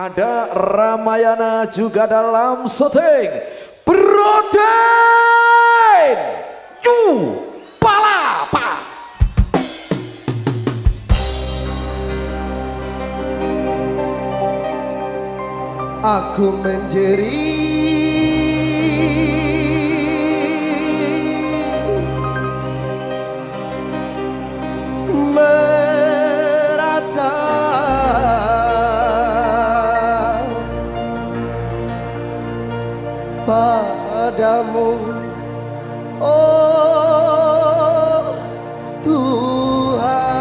Ada Ramayana juga dalam syuting. Broden Yu Palapa Aku menjerit padamu. Oh Tuhan.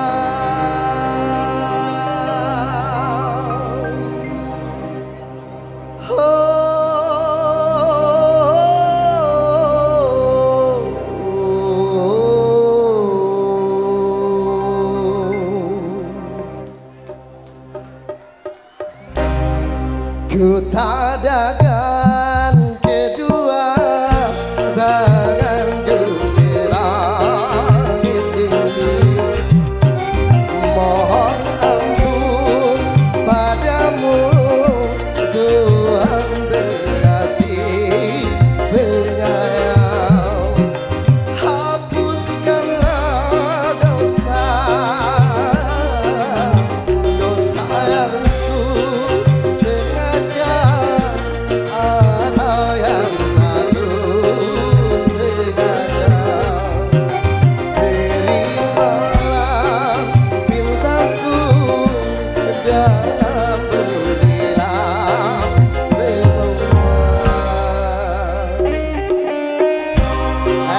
Ku tak ada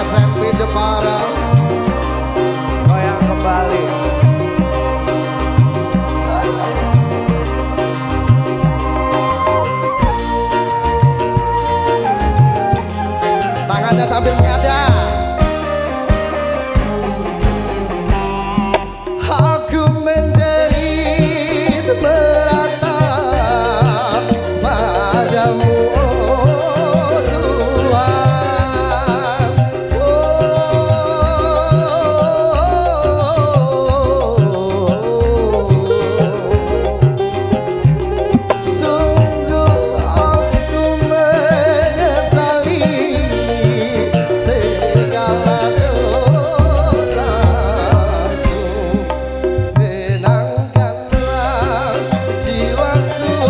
SMP Jepara. Goyang kembali.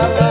la la